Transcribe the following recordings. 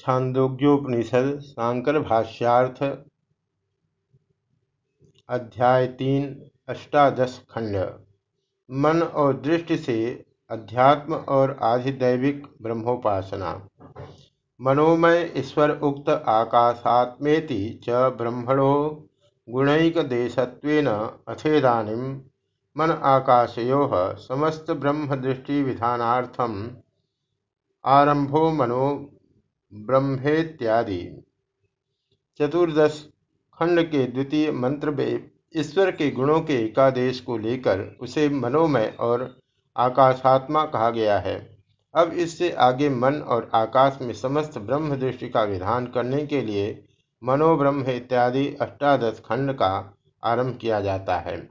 छांदोग्योपनिषद, सांकर भाष्यार्थ, अध्याय तीन, अष्टादश खंड। मन और दृष्टि से अध्यात्म और आधिदैविक ब्रह्मोपासना। मनोमय ईश्वर उक्त आकाशात्मेति च ब्रह्मणो गुणैकदेशत्वेन अथेदानीं मन आकाशयो समस्त ब्रह्म दृष्टि विधानार्थम आरंभो मनो ब्रह्मेत्यादि। चतुर्दश खंड के द्वितीय मंत्र में ईश्वर के गुणों के एकादेश को लेकर उसे मनोमय और आकाशात्मा कहा गया है। अब इससे आगे मन और आकाश में समस्त ब्रह्म दृष्टि का विधान करने के लिए मनोब्रह्म इत्यादि अष्टादश खंड का आरंभ किया जाता है।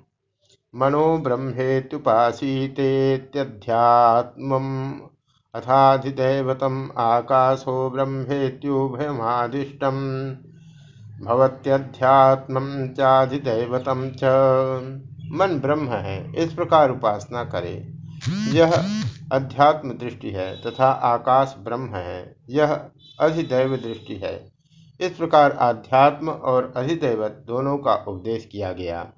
मनो ब्रह्मेत्युपासीतेत्यध्यात्म अथाधिदैवतम आकाशो ब्रह्मेत्युभयमादिष्टम। भवत्यध्यात्म चाधिदैवतम च। मन ब्रह्म है, इस प्रकार उपासना करे। यह अध्यात्म दृष्टि है तथा आकाश ब्रह्म है, यह अधिदैव दृष्टि है। इस प्रकार आध्यात्म और अधिदैवत दोनों का उपदेश किया गया।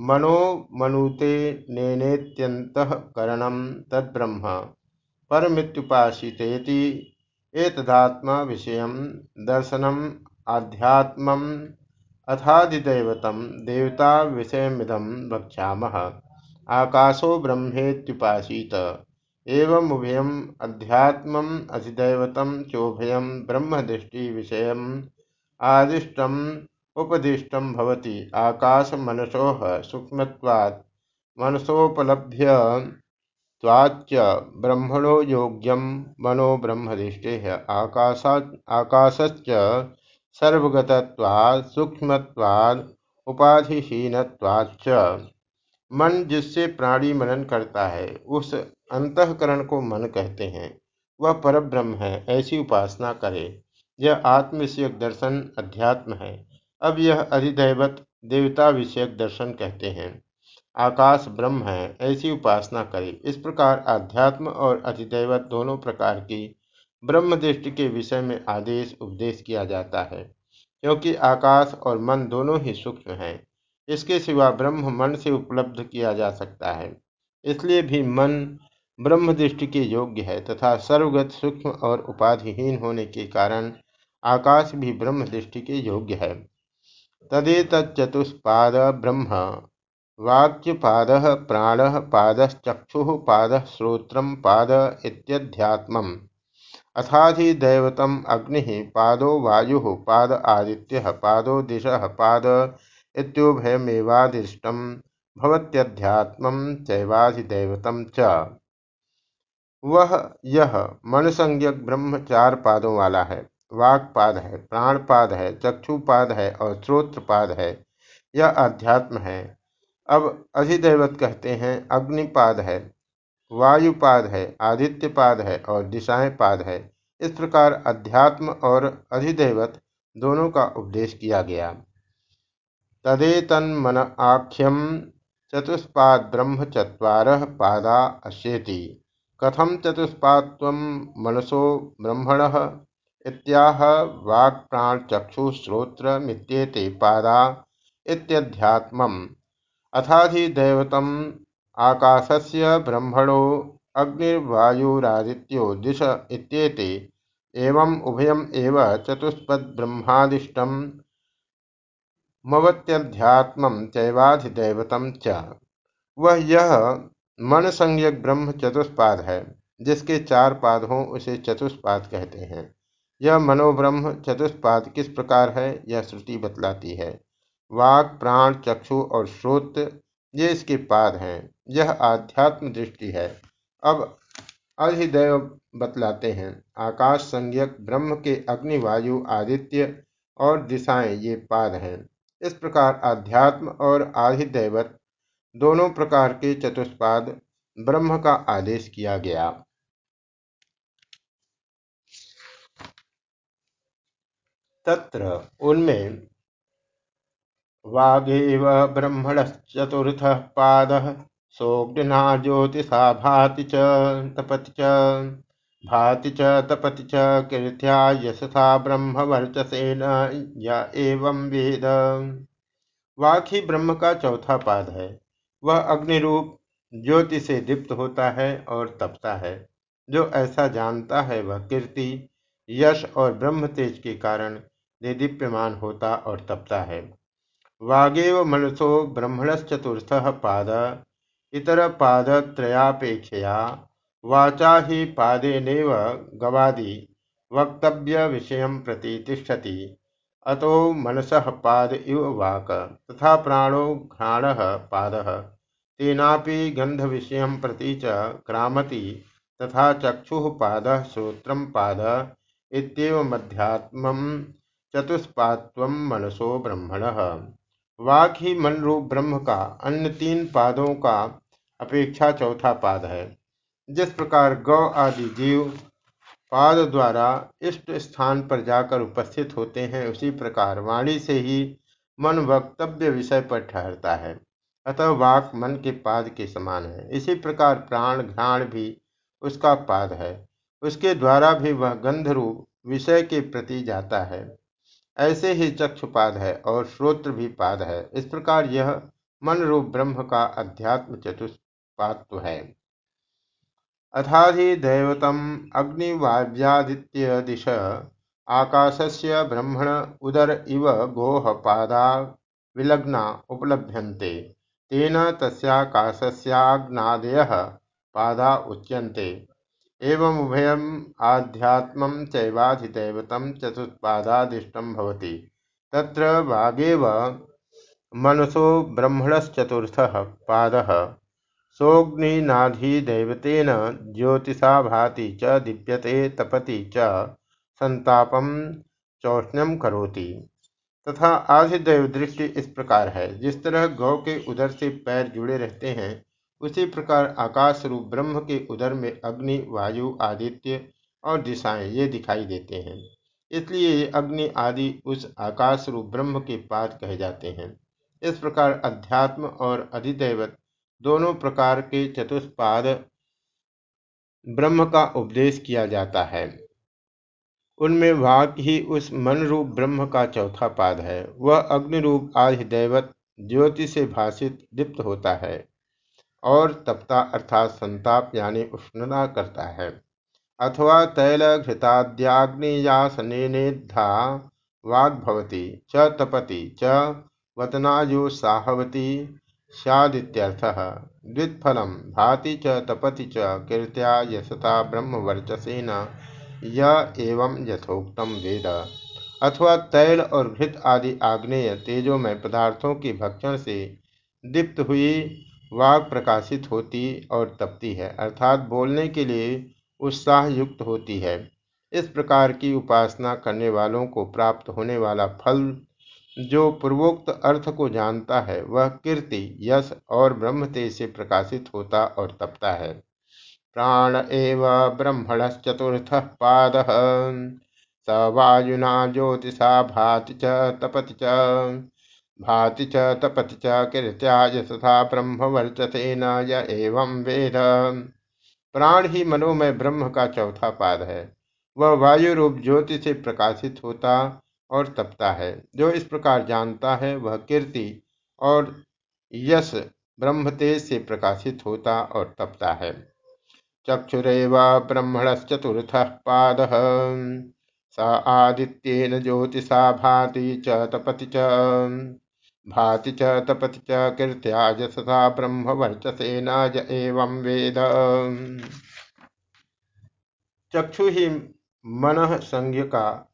मनो मनुते नेनेत्यंतकरणम तद्ब्रह्म। परमित्युपासितेति एतदात्मा विषय दर्शनम आध्यात्म अथादिदैवतम, देवता विषयमिदम वक्ष्यामः। आकाशो ब्रह्मेत्युपासीत। एवं उभयम अध्यात्म अधिदैवतम, चोभयम, ब्रह्मदृष्टि विषय आदिष्टम, उपदिष्टम भवति। आकाश मनसो सूक्ष्मत्वात् मनसोपलभ्य त्वाच्च ब्रह्मणो योग्यम मनो ब्रह्मदृष्टे आकाशच सर्वगतत्वात् सूक्ष्मत्वाद उपाधिहीनत्वाच्च। मन जिससे प्राणी मनन करता है, उस अंतकरण को मन कहते हैं। वह परब्रह्म है, ऐसी उपासना करे। यह आत्म विषयक दर्शन अध्यात्म है। अब यह अधिदैवत देवता विषयक दर्शन कहते हैं। आकाश ब्रह्म है, ऐसी उपासना करे। इस प्रकार अध्यात्म और अधिदैवत दोनों प्रकार की ब्रह्म दृष्टि के विषय में आदेश, उपदेश किया जाता है, क्योंकि आकाश और मन दोनों ही सूक्ष्म हैं। इसके सिवा ब्रह्म मन से उपलब्ध किया जा सकता है। इसलिए भी मन ब्रह्म दृष्टि के योग्य है तथा सर्वगत सूक्ष्म और उपाधिहीन होने के कारण आकाश भी ब्रह्म दृष्टि के योग्य है। तदेत चतुष्पाद ब्रह्म। वाक्यपाद प्राण पादश्चक्षु पाद श्रोत्र पाद इत्यध्यात्म अथाधिदैवतम अग्नि पादो वायु पाद आदित्य पादो दिश पाद इत्युभयमेवादिष्टम भवत्यध्यात्म चैवाधिदैवतम च। वह यह मन संज्ञक ब्रह्म चार पादों वाला है, वाक्पाद है, प्राणपाद है, चक्षुपाद है और श्रोत्रपाद है, यह अध्यात्म है। अब अधिदैवत कहते हैं, अग्निपाद है, वायुपाद है, आदित्यपाद है और दिशाएँ पाद है। इस प्रकार अध्यात्म और अधिदैवत दोनों का उपदेश किया गया। मन आख्यम चतुष्पाद ब्रह्म चुवार पादा अश्येति। कथम चतुष्पाद मनसो ब्रह्मण? इत्याह वाक् प्राण चक्षु श्रोत्र मित्येते पादा इत्यध्यात्मम्। अथाधिदैवतम आकाशस्य ब्रह्मणो अग्निर्वायुरादित्यो दिश इत्येते। एवं उभयम एव चतुष्पद्ब्रह्मादिष्टम मवत्यध्यात्म चैवाधिदैवतम च। वह यह मन संयक ब्रह्म चतुष्पाद है, जिसके चार पाद हों उसे चतुष्पाद कहते हैं। यह मनोब्रह्म चतुष्पाद किस प्रकार है, यह श्रुति बतलाती है। वाक, प्राण, चक्षु और श्रोत, ये इसके पाद हैं। यह आध्यात्म दृष्टि है। अब अधिदेव बतलाते हैं। आकाश संज्ञक, ब्रह्म के अग्नि, वायु, आदित्य और दिशाएँ, ये पाद हैं। इस प्रकार आध्यात्म और आधिदैवत दोनों प्रकार के चतुष्पाद ब्रह्म का आदेश किया गया। तत्र उनमें वागेव ब्रह्मणश्चतुर्थ पाद सोग्ना ज्योतिषा भाति च तपति च। भाति च तपति च कीर्त्या यशसा ब्रह्म वर्चसेन या एवं वेद। वाक ही ब्रह्म का चौथा पाद है। वह अग्नि रूप ज्योति से दीप्त होता है और तपता है। जो ऐसा जानता है वह कीर्ति, यश और ब्रह्म तेज के कारण निदीप्यमान होता और तपता है। वागेव मनसो ब्रह्मणश्चतुर्थ पाद इतर पादत्रयापेक्षया वाचा ही गवादि वक्तव्य विषय प्रति तिष्ठति। अतो मनस पाद इव वाक, तथा प्राणो घ्राण पाद। तेनापि गंध विषय प्रति च तथा चक्षु पाद श्रोत्र पाद इतमध्यात्म चतुष्पात्व मनसो ब्रह्मण। वाक ही मन रूप ब्रह्म का, अन्य तीन पादों का अपेक्षा चौथा पाद है। जिस प्रकार गौ आदि जीव पाद द्वारा इष्ट स्थान पर जाकर उपस्थित होते हैं, उसी प्रकार वाणी से ही मन वक्तव्य विषय पर ठहरता है। अतः वाक मन के पाद के समान है। इसी प्रकार प्राण, घ्राण भी उसका पाद है। उसके द्वारा भी वह गंध रूप विषय के प्रति जाता है। ऐसे ही चक्षुपाद है और श्रोत्र भी पाद है। इस प्रकार यह मन रूप ब्रह्म का अध्यात्म चतुष्पात्व है। अथाधिदैवतम् अग्निवाव्यादित्य दिश। आकाशस्य ब्रह्मण उदर इव गोह पादा विलग्ना उपलभ्यन्ते। तेन तस्याकाशस्याग्नादयः पादा उच्यन्ते। एवं उभयम् आध्यात्मं चैवाधिदैवतं चतुष्पादादिष्टं भवति। तत्र वागेव मनसो ब्रह्मणश्चतुर्थः पादः। सोऽग्निनाधिदैवतेन ज्योतिषा भाति च दीप्यते तपति च संतापम चौष्ण्यम करोति। तथा आधिदैव दृष्टि इस प्रकार है। जिस तरह गौ के उदर से पैर जुड़े रहते हैं उसी प्रकार आकाश रूप ब्रह्म के उदर में अग्नि, वायु आदित्य और दिशाएँ ये दिखाई देते हैं। इसलिए ये अग्नि आदि उस आकाश रूप ब्रह्म के पाद कहे जाते हैं। इस प्रकार अध्यात्म और अधिदैवत दोनों प्रकार के चतुष्पाद ब्रह्म का उपदेश किया जाता है। उनमें वाक ही उस मन रूप ब्रह्म का चौथा पाद है। वह अग्नि रूप आधिदैवत ज्योति से भाषित, दीप्त होता है। और तपता अर्थात संताप यानी उष्णता करता है। अथवा तैल घृताद्याग्नियासनेधा वाग्भवती च तपति, च वतनायुसाहवती स्यादित्यर्थः। द्वित्फलं, भाति च तपति च कीर्त्या यशता ब्रह्मवर्चसेन य एवं यथोक्तम वेद। अथवा तैल और घृत आदि आग्नेय तेजोमय पदार्थों के भक्षण से दीप्त हुई वाग प्रकाशित होती और तपती है, अर्थात बोलने के लिए उत्साह युक्त होती है। इस प्रकार की उपासना करने वालों को प्राप्त होने वाला फल जो पूर्वोक्त अर्थ को जानता है, वह कीर्ति, यश और ब्रह्म तेज से प्रकाशित होता और तपता है। प्राण एव ब्रह्मण चतुर्थ पाद स वायुना ज्योतिषा भाति च तपति च। भाति च तपति च ब्रह्म वर्चसेन य एवं वेद। प्राण ही मनोमय ब्रह्म का चौथा पाद है। वह वायु रूप ज्योति से प्रकाशित होता और तपता है। जो इस प्रकार जानता है, वह कीर्ति और यश ब्रह्म तेज से प्रकाशित होता और तपता है। चक्षुरव ब्रह्मणश्चतुर्थ पाद। स आदित्यन ज्योतिषा भाति च तपति च। भाति च, तपति च कीर्त्या यशसा ब्रह्म वर्चसेन एवं वेद। चक्षु ही मन संज्ञ का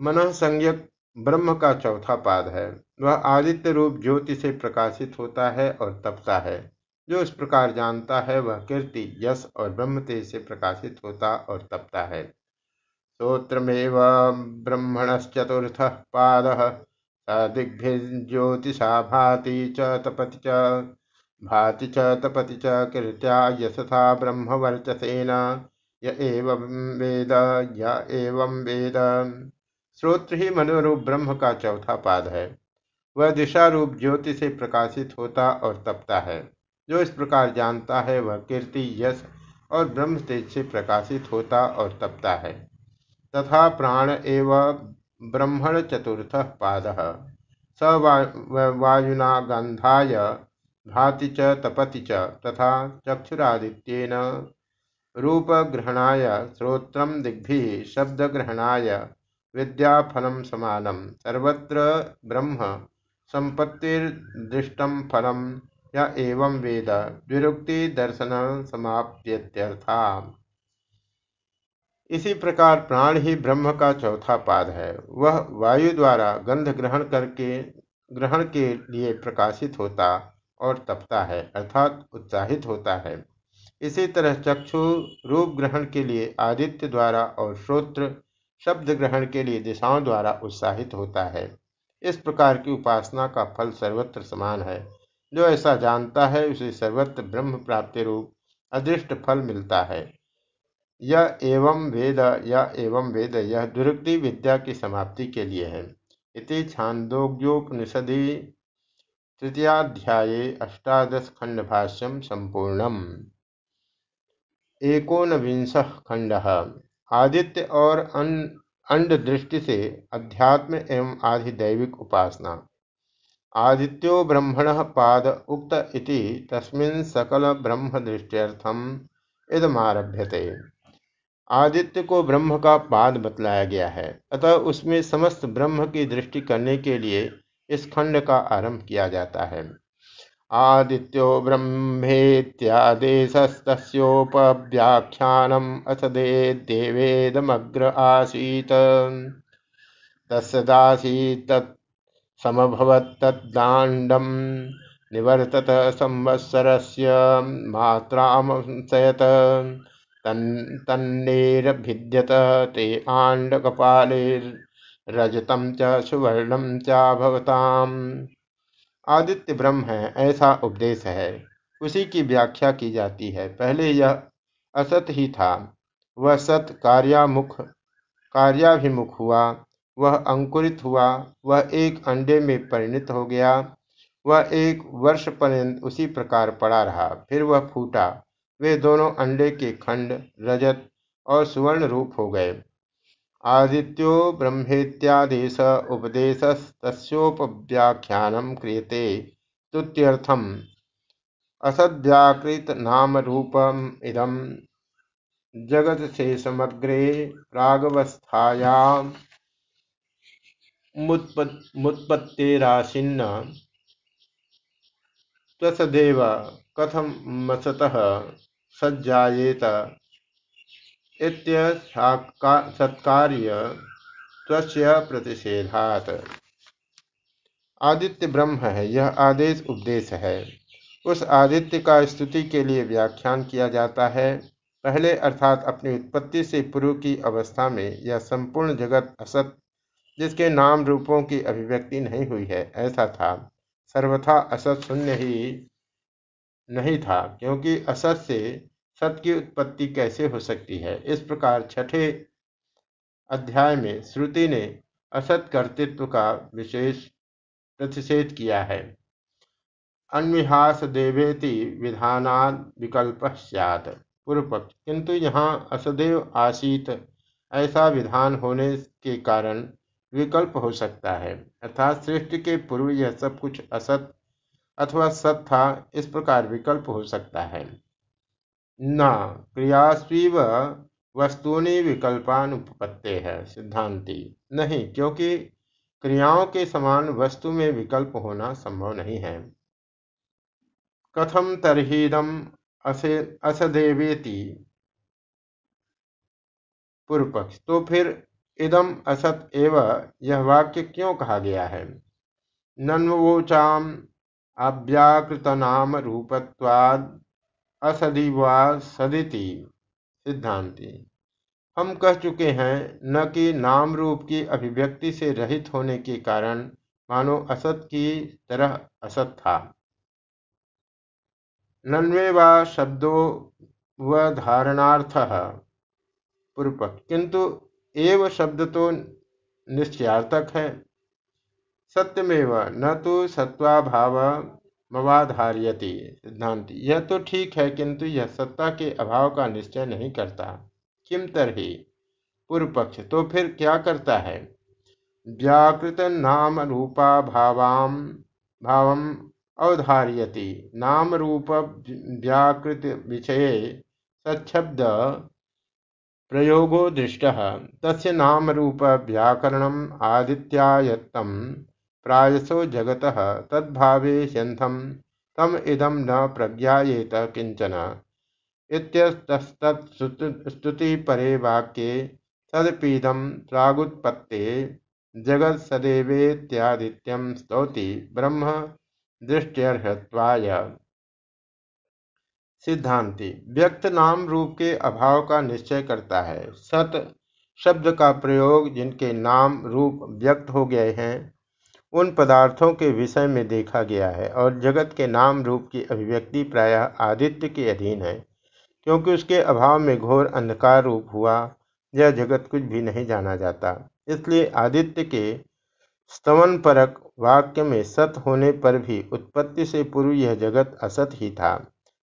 मन संज्ञक ब्रह्म का चौथा पाद है। वह आदित्य रूप ज्योति से प्रकाशित होता है और तपता है। जो इस प्रकार जानता है, वह कीर्ति, यश और ब्रह्म तेज से प्रकाशित होता और तपता है। श्रोत्रमेव ब्रह्मणश्चतुर्थ पाद। दिग्भिर्ज्योतिषा भाति च तपति च, भाति च तपति च कीर्त्या यशथा ब्रह्म वर्चसेन य एवं वेद, य एवं वेद। श्रोत्र ही मनोरूप ब्रह्म का चौथा पाद है। वह दिशा रूप ज्योति से प्रकाशित होता और तपता है। जो इस प्रकार जानता है, वह कीर्ति, यश और ब्रह्म तेज से प्रकाशित होता और तपता है। तथा प्राण एव ब्रह्मण चतुर्थ पाद। स वायुना गंधाय भाति च तपति च तथा चक्षुरादित्येन रूपग्रहणाय श्रोत्र दिग्भि शब्दग्रहणाय विद्याफल सर्वत्र ब्रह्म संपत्तिर्दृष्टम फलम या एवं वेद। विरुक्ति दर्शन समाप्यत्यर्था इसी प्रकार प्राण ही ब्रह्म का चौथा पाद है। वह वायु द्वारा गंध ग्रहण करके, ग्रहण के लिए प्रकाशित होता और तपता है, अर्थात उत्साहित होता है। इसी तरह चक्षु रूप ग्रहण के लिए आदित्य द्वारा और श्रोत्र शब्द ग्रहण के लिए दिशाओं द्वारा उत्साहित होता है। इस प्रकार की उपासना का फल सर्वत्र समान है। जो ऐसा जानता है, उसे सर्वत्र ब्रह्म प्राप्ति रूप, अदृष्ट फल मिलता है। यह एवं वेद यह एवं वेद, यह दुरुक्ति विद्या की समाप्ति के लिए है। इति छांदोग्योपनिषदि तृतीयाध्याये अष्टादश खंड भाष्यम संपूर्णम। एकोनविंश खंड। आदित्य और अंड दृष्टि से अध्यात्म एवं आधिदैविक उपासना। आदित्यो ब्रह्मण पाद उक्त इति तस्मिन् सकल ब्रह्म दृष्टियर्थम इदमारभ्यते। आदित्य को ब्रह्म का पाद बतलाया गया है। अतः उसमें समस्त ब्रह्म की दृष्टि करने के लिए इस खंड का आरंभ किया जाता है। आदित्यो ब्रह्मेत्यादेशस्तस्योपव्याख्यानम असदे देवेदमग्र आसीत। तस्दासीत समभवत्तद्दाण्डं निवर्तत संवत्सरस्य तन्नेरभिद्यत ते आण्डकपालिरजतं च सुवर्णं चाभवताम् आदित्य ब्रह्म है, ऐसा उपदेश है। उसी की व्याख्या की जाती है। पहले यह असत ही था। वह सत कार्यामुख, कार्याभिमुख हुआ। वह अंकुरित हुआ। वह एक अंडे में परिणत हो गया। वह एक वर्ष पर्यंत उसी प्रकार पड़ा रहा। फिर वह फूटा। वे दोनों अंडे के खंड, रजत और सुवर्ण रूप हो गए। आदित्यो ब्रह्मेत्यादेश उपदेश तस्ोपव्याख्यान क्रियते स्तुत्यर्थम। असद्व्याकृत नाम रूपम इदम जगत से समग्रे प्रागवस्थाया मुत्पत्तिराशिन्न। त्वसदेव कथमसतः सज्जायेत। सत्कार्य प्रतिषेधात। आदित्य ब्रह्म है, यह आदेश उपदेश है। उस आदित्य का स्तुति के लिए व्याख्यान किया जाता है। पहले अर्थात अपनी उत्पत्ति से पूर्व की अवस्था में यह संपूर्ण जगत असत, जिसके नाम रूपों की अभिव्यक्ति नहीं हुई है, ऐसा था। सर्वथा असत शून्य ही नहीं था, क्योंकि असत से सत की उत्पत्ति कैसे हो सकती है? इस प्रकार छठे अध्याय में श्रुति ने असत कर्तृत्व का विशेष प्रतिषेध किया है। अन्विहास देवेति विधानाद विकल्प सैत पूर्व पक्ष किंतु यहाँ असदेव आशीत ऐसा विधान होने के कारण विकल्प हो सकता है। अर्थात सृष्टि के पूर्व यह सब कुछ असत अथवा सत था, इस प्रकार विकल्प हो सकता है। न, क्रियास्वीव वस्तुनि विकल्पानुपत्ते है सिद्धांति। नहीं, क्योंकि क्रियाओं के समान वस्तु में विकल्प होना संभव नहीं है। कथम तरहीदम असदेवेति पूर्व पक्ष तो फिर इदम असत एव, यह वाक्य क्यों कहा गया है? नन्वोचाम नाम रूपत्वाद असदिवा सदिति सिद्धांति। हम कह चुके हैं, न कि नाम रूप की अभिव्यक्ति से रहित होने के कारण मानो असत की तरह असत था। नन्वे व शब्दों व धारणार्थ पूर्वक, किंतु एव शब्द तो निश्चयार्थक है। सत्यमेव, न तो सत्वाभाव मवाधार्यति सिद्धांत। यह तो ठीक है, किंतु यह सत्ता के अभाव का निश्चय नहीं करता। किम तरही? पूर्व पक्ष तो फिर क्या करता है? व्याकृत नाम रूपा भावाम भावम अवधार्यति। नाम रूप व्याकृत विषय सच्छब्द प्रयोगो दृष्ट। तस्य नाम रूप व्याकरण आदित्यायत्तम प्रायसो जगत तद्भावे ह्यंथम तम इदम न प्रज्ञाएत किंचन स्तुति परे वाक्ये सदपीदम प्रागुत्पत्ते जगत सदेवेत्यादित्यम स्तौति ब्रह्म दृष्टियर्हत्वाय। सिद्धांति, व्यक्त नाम रूप के अभाव का निश्चय करता है। सत शब्द का प्रयोग जिनके नाम रूप व्यक्त हो गए हैं उन पदार्थों के विषय में देखा गया है और जगत के नाम रूप की अभिव्यक्ति प्रायः आदित्य के अधीन है, क्योंकि उसके अभाव में घोर अंधकार रूप हुआ, यह जगत कुछ भी नहीं जाना जाता। इसलिए आदित्य के स्तवन परक वाक्य में सत होने पर भी उत्पत्ति से पूर्व यह जगत असत ही था।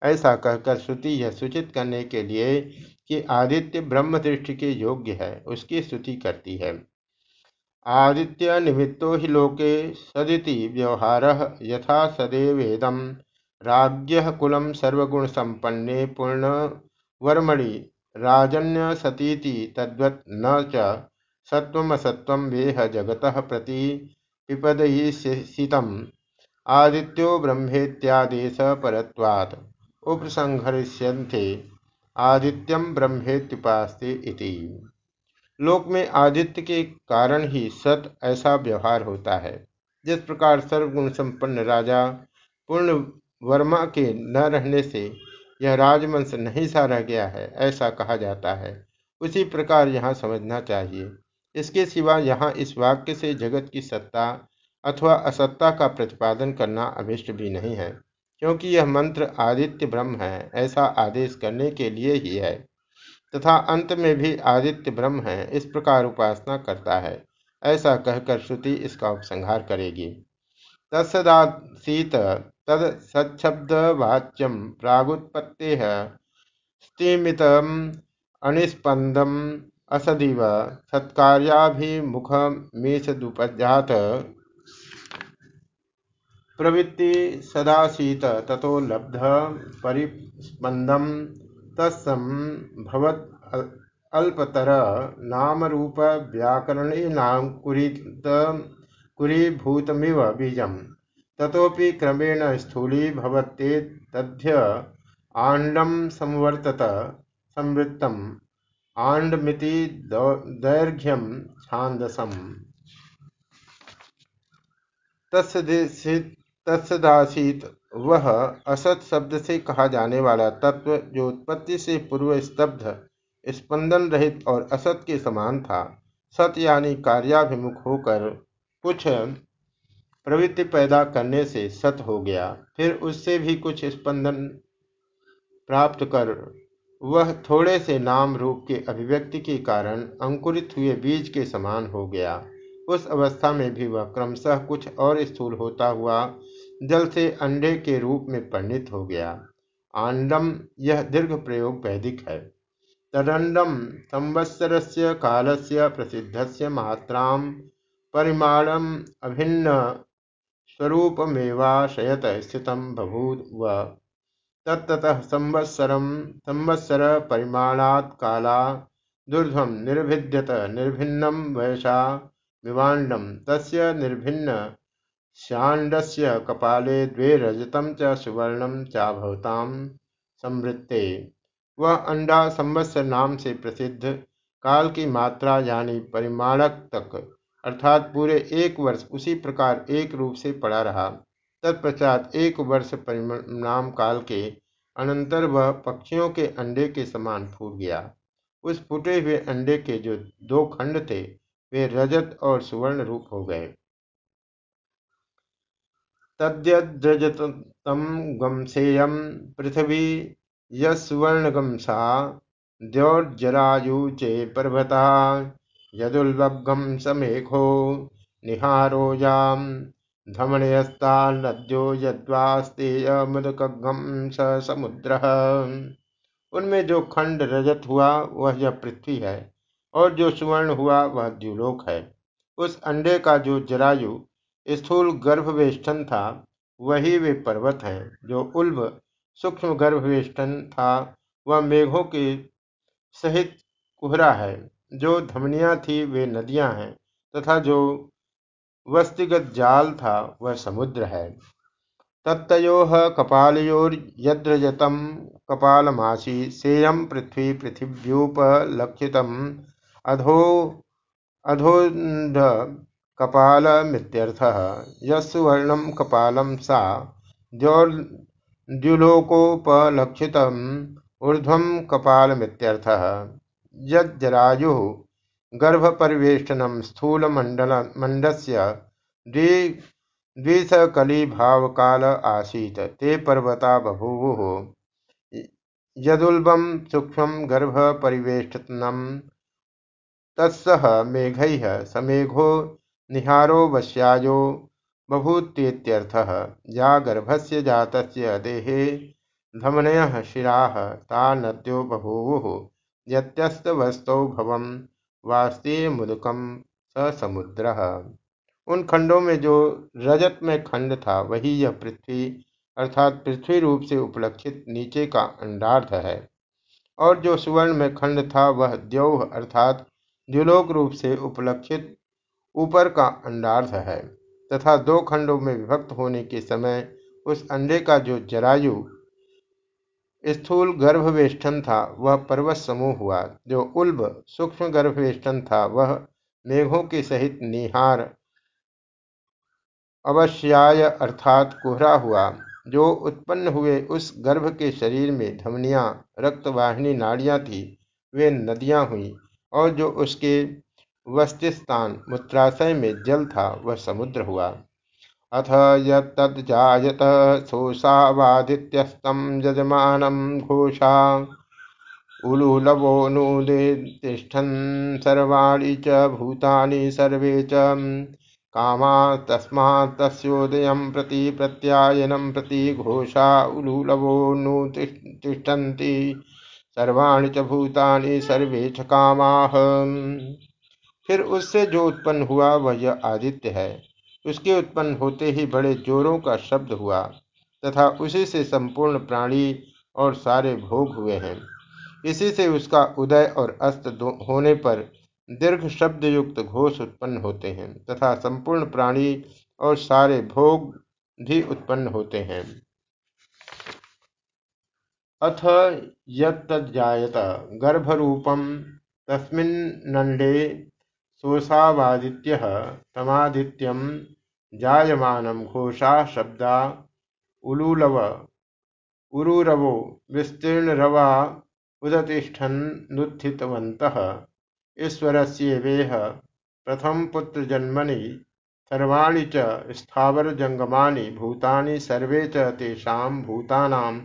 ऐसा कहकर श्रुति यह सूचित करने के लिए कि आदित्य ब्रह्म दृष्टि के योग्य है, उसकी स्तुति करती है। आदित्य निमित्तो ही लोके सदिति व्यवहार यथा सदेवेदम। राज्य कुलम सर्वगुण संपन्ने पूर्ण वर्मणि राजन्य सतीति तद्वत् न च सत्वमसत्वम वेह जगत प्रति पिपदयिषितम आदित्यो ब्रह्मेत्यादेश परत्वात्। उपसंहरिष्यन्ते। आदित्यम ब्रह्मेत्युपास्ते इति। लोक में आदित्य के कारण ही सत ऐसा व्यवहार होता है। जिस प्रकार सर्वगुण संपन्न राजा पूर्ण वर्मा के न रहने से यह राजवंश नहीं सा रह गया है, ऐसा कहा जाता है। उसी प्रकार यहाँ समझना चाहिए। इसके सिवा यहाँ इस वाक्य से जगत की सत्ता अथवा असत्ता का प्रतिपादन करना अभिष्ट भी नहीं है, क्योंकि यह मंत्र आदित्य ब्रह्म है, ऐसा आदेश करने के लिए ही है। तथा अंत में भी आदित्य ब्रह्म है, इस प्रकार उपासना करता है। ऐसा कहकर श्रुति इसका उपसंहार करेगी। तत्सदासीत तद सच्छब्द वाच्यम प्रागुत्पत्ते स्तिमित अनिस्पंदम असदिव सत्कार्याभिमुख मीशदुपजात प्रवृत्ति सदासीत ततो लब्ध परिस्पंदम तत्सभवत अल्पतर नाम रूप व्याकरणेनाकुरित कुरीभूतमिव बीजम। ततोपि क्रमेण स्थूली भवते तथ्य आंडम संवर्तत संवृत्तम। आंडमिति दैर्घ्यम छांदसम तत्सदासीत वह असत शब्द से कहा जाने वाला तत्व जो उत्पत्ति से पूर्व स्तब्ध, स्पंदन रहित और असत के समान था। सत यानी कार्याभिमुख होकर कुछ प्रवृत्ति पैदा करने से सत हो गया। फिर उससे भी कुछ स्पंदन प्राप्त कर वह थोड़े से नाम रूप के अभिव्यक्ति के कारण अंकुरित हुए बीज के समान हो गया। उस अवस्था में भी वह क्रमशः कुछ और स्थूल होता हुआ जल से अंडे के रूप में परिणित हो गया। आंडम यह दीर्घ प्रयोग वैदिक है। तदंडम संवत्सर से काल से प्रसिद्ध से मात्रा परिमाणम अभिन्न स्वरूपमेवाशयत स्थित बभूव। व तत्तः संवत्सर संवत्सर परिमाणात् काला दुर्धम निर्भिद्यत निर्भिन्नम वयसा विवाण्डम तस्य निर्भिन्न श्याण्डस्य कपाले द्वे रजतम च सुवर्णम चाभवताम संवृत्ते। वह अंडा संवत्सर नाम से प्रसिद्ध, काल की मात्रा यानी परिमाणक तक, अर्थात पूरे एक वर्ष उसी प्रकार एक रूप से पड़ा रहा। तत्पश्चात एक वर्ष परिणाम काल के अनंतर वह पक्षियों के अंडे के समान फूट गया। उस फूटे हुए अंडे के जो दो खंड थे, वे रजत और सुवर्ण रूप हो गए। तद्यद्रजतम गमसेयम पृथ्वी यस्वर्णगमसा द्योर्जरायुचे पर्वता यदुल्लभम समेघो निहारोयाम धमनयस्ता नद्यो यद्वास्तेय मुदकघम स समुद्र। उनमें जो खंड रजत हुआ, वह यह पृथ्वी है, और जो सुवर्ण हुआ, वह द्युलोक है। उस अंडे का जो जरायु स्थूल गर्भवेष्टन था, वही वे पर्वत हैं, जो उल्ब सूक्ष्म गर्भवेष्टन था, वह मेघों के सहित कुहरा है, जो धमनियाँ थी, वे नदियाँ हैं, तथा जो वस्तिगत जाल था, वह समुद्र है। तत्तो कपालयोर्यद्रजतं कपालमासी सेयं पृथ्वी पृथिव्युपलक्षितम्, अधो, अधोन्ध कपालमित्यर्थः। यस्सुवर्णं कपालं सा द्युलोकोपलक्षितम् ऊर्ध्वं कपालमित्यर्थः। यज्जरायुः गर्भपरिवेष्टनं स्थूलमण्डस्य द्वि द्विसकलीभावकाल आसीत्। ते पर्वता बभूवुः। यदुल्बं सूक्ष्म गर्भपरिवेष्टनं तत्सह मेघैः समेघो निहारो वश्यायो बभूत्येत्यर्थः। या गर्भस्य जातस्य देहे धमनयः शिराः, ता नद्यो बभूवुः। यत्यस्तवस्तौ भवं वास्तेयमुदकं स समुद्रः। उन खंडों में जो रजत में खंड था, वही यह पृथ्वी, अर्थात पृथ्वी रूप से उपलक्षित नीचे का अंडार्थ है। और जो सुवर्ण में खंड था, वह द्यौह, अर्थात द्युलोक रूप से उपलक्षित ऊपर का अंडार्थ है तथा दो खंडों में विभक्त होने के समय उस अंडे का जो जरायु स्थूल गर्भवेष्टन था, वह पर्वत समूह हुआ। जो उल्ब सूक्ष्म गर्भवेष्टन था, वह मेघों के सहित निहार अवश्याय अर्थात कोहरा हुआ। जो उत्पन्न हुए उस गर्भ के शरीर में धमनियाँ, रक्तवाहिनी, नाड़ियाँ थी, वे नदियाँ हुई और जो उसके वस्तिस्थान, मूत्राशय में जल था, वह समुद्र हुआ। अथ यजात सोषावादित्यस्तम यजमानम घोषा। उलूलवोनुदे तिष्ठन् सर्वाणि च भूतानि सर्वे च। कामा तस्मात्तस्योदयं प्रति प्रत्यायनं प्रति घोषा उलूलवो नु तिष्ठन्ति सर्वाणि च भूतानि सर्वे च कामाः। फिर उससे जो उत्पन्न हुआ वह यह आदित्य है। उसके उत्पन्न होते ही बड़े जोरों का शब्द हुआ तथा उसी से संपूर्ण प्राणी और सारे भोग हुए हैं। इसी से उसका उदय और अस्त होने पर दीर्घ शब्द युक्त घोष उत्पन्न होते हैं तथा संपूर्ण प्राणी और सारे भोग भी उत्पन्न होते हैं। अथ यजात गर्भरूपम तस्मिन्नंडे सोसावादित्य तमादित्यम जायमानम घोषा शब्दा उलूलव, उरुरवो, विस्तीर्णरवा उदतिष्ठन्नुत्थितवन्तः ईश्वरस्येवेह प्रथम पुत्र जन्मनि सर्वाणि च स्थावरजंगमानि भूतानि सर्वे च तेषां भूतानां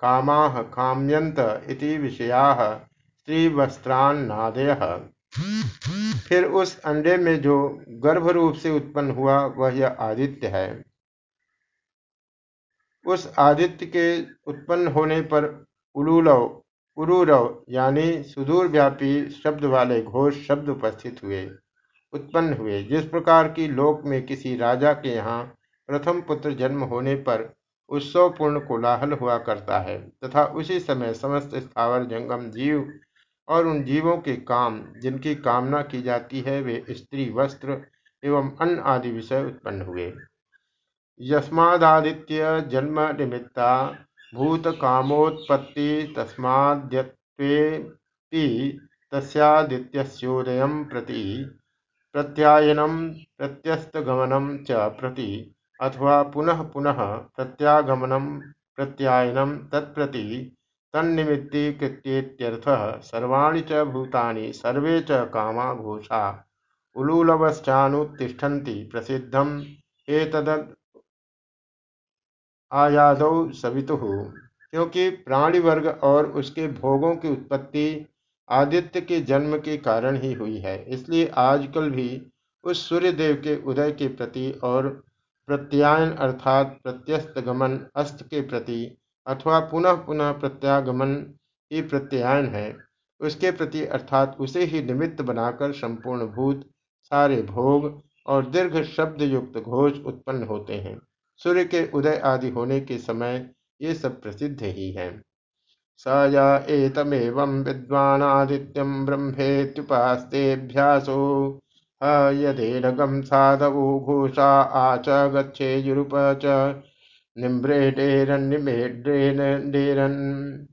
कामाः काम्यन्त इति विषयाः स्त्रीवस्त्रान्नादयः। फिर उस अंडे में जो गर्भ रूप से उत्पन्न हुआ, वह यह आदित्य है। उस आदित्य के उत्पन्न होने पर उलूलव, उरुरव यानी सुदूर व्यापी शब्द वाले घोष शब्द उपस्थित हुए, उत्पन्न हुए। जिस प्रकार की लोक में किसी राजा के यहाँ प्रथम पुत्र जन्म होने पर उत्सवपूर्ण कोलाहल हुआ करता है, तथा उसी समय समस्त स्थावर जंगम जीव और उन जीवों के काम, जिनकी कामना की जाती है, वे स्त्री, वस्त्र एवं अन्न आदि विषय उत्पन्न हुए। यस्मादित्य जन्म निमित्ता भूत कामोत्पत्ति तस्माद्यत्वेति तस्यादित्यस्योदयं प्रति प्रत्यायनम प्रत्यस्तगमनम च प्रति अथवा पुनः पुनः प्रत्यागमनम प्रत्यायनम तत्प्रति तन्निमित्तीकृत्येत्यर्थः सर्वाणि च भूतानि, सर्वे च कामा घोषा प्रसिद्धम् एतद् आयादौ सवितु। क्योंकि प्राणी वर्ग और उसके भोगों की उत्पत्ति आदित्य के जन्म के कारण ही हुई है, इसलिए आजकल भी उस सूर्य देव के उदय के प्रति और प्रत्यायन अर्थात प्रत्यस्त गमन अस्त के प्रति अथवा पुनः पुनः प्रत्यागमन ही प्रत्यायन है, उसके प्रति अर्थात उसे ही निमित्त बनाकर संपूर्ण भूत सारे भोग और दीर्घ शब्द युक्त घोष उत्पन्न होते हैं। सूर्य के उदय आदि होने के समय ये सब प्रसिद्ध ही है। स या एतमेवं विद्वानादित्यं ब्रह्मेत्युपास्तेऽभ्यासो यदेनगं साधवो घोषा आच गच्छेयुरुप च निम्ब्रेडेरन्निमेड्रेन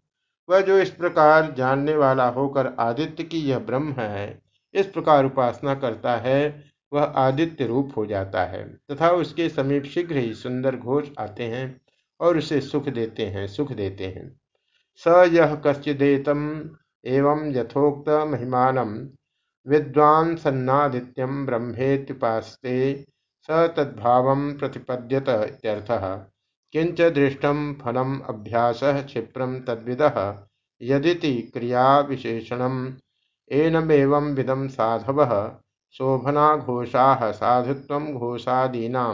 वह जो इस प्रकार जानने वाला होकर आदित्य की यह ब्रह्म है, इस प्रकार उपासना करता है, वह आदित्य रूप हो जाता है। तथा उसके समीप शीघ्र ही सुंदर घोष आते हैं और उसे सुख देते हैं, सुख देते हैं। स यह कश्चिदेतम एवं यथोक्त महिमान विद्वान सन्नादित्यम ब्रह्मेत्युपास्ते स तद्भाव प्रतिपद्यत इत्यर्थः। किंच दृष्टम फलम अभ्यास क्षिप्रम तद्विद, यदिति क्रिया विशेषणम एनमेवं विदम साधव शोभनाघोषा साधुत्व घोषादीना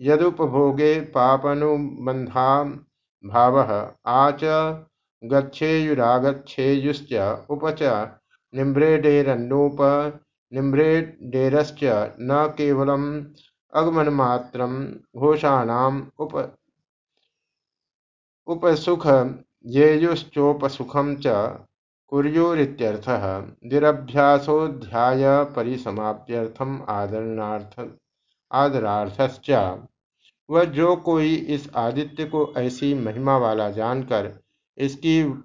यदुपभोगे पापनुबंधा भाव आच गच्छेयुरागच्छेयुश्च उपच निम्ब्रेडेरन्नोप न केवलम् अगमनमात्रं घोषाणाम् उप, उपसुख येयुश्चोपसुखं च कुर्युरित्यर्थः निरभ्यासोऽध्याय परिसमाप्त्यर्थम आदरणार्थ, आदरार्थश्च। वह जो कोई इस आदित्य को ऐसी महिमा वाला जानकर इसकी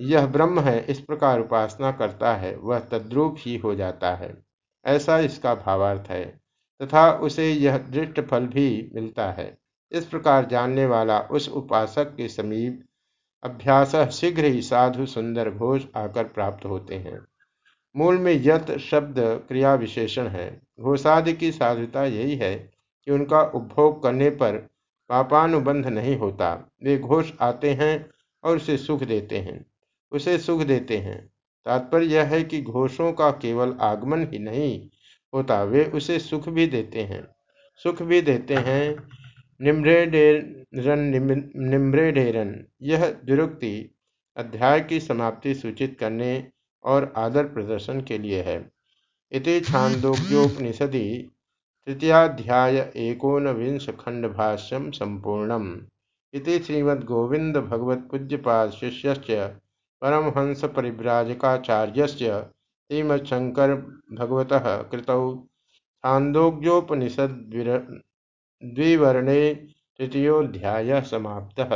यह ब्रह्म है, इस प्रकार उपासना करता है, वह तद्रूप ही हो जाता है। ऐसा इसका भावार्थ है। तथा उसे यह दृष्ट फल भी मिलता है। इस प्रकार जानने वाला उस उपासक के समीप अभ्यास शीघ्र ही साधु सुंदर घोष आकर प्राप्त होते हैं। मूल में यत शब्द क्रिया विशेषण है। घोषादि की साधुता यही है कि उनका उपभोग करने पर पापानुबंध नहीं होता। वे घोष आते हैं और उसे सुख देते हैं। उसे सुख देते हैं। तात्पर्य यह है कि घोषों का केवल आगमन ही नहीं होता वे उसे सुख भी देते हैं। सुख भी देते हैं। निम्रेडेरन निम्रेडेरन। यह दुरुक्ति अध्याय की समाप्ति सूचित करने और आदर प्रदर्शन के लिए है। इति छांदोग्योपनिषदि तृतीयाध्याय एकोनविंश खंड भाष्यम संपूर्णम। इति श्रीमद्गोविंद भगवत पूज्यपाद शिष्य परमहंस परिव्राजकाचार्य श्रीमत्शंकर भगवत कृतौ। छांदोग्योपनिषद द्विवर्णे तृतीयोध्याय समाप्तः।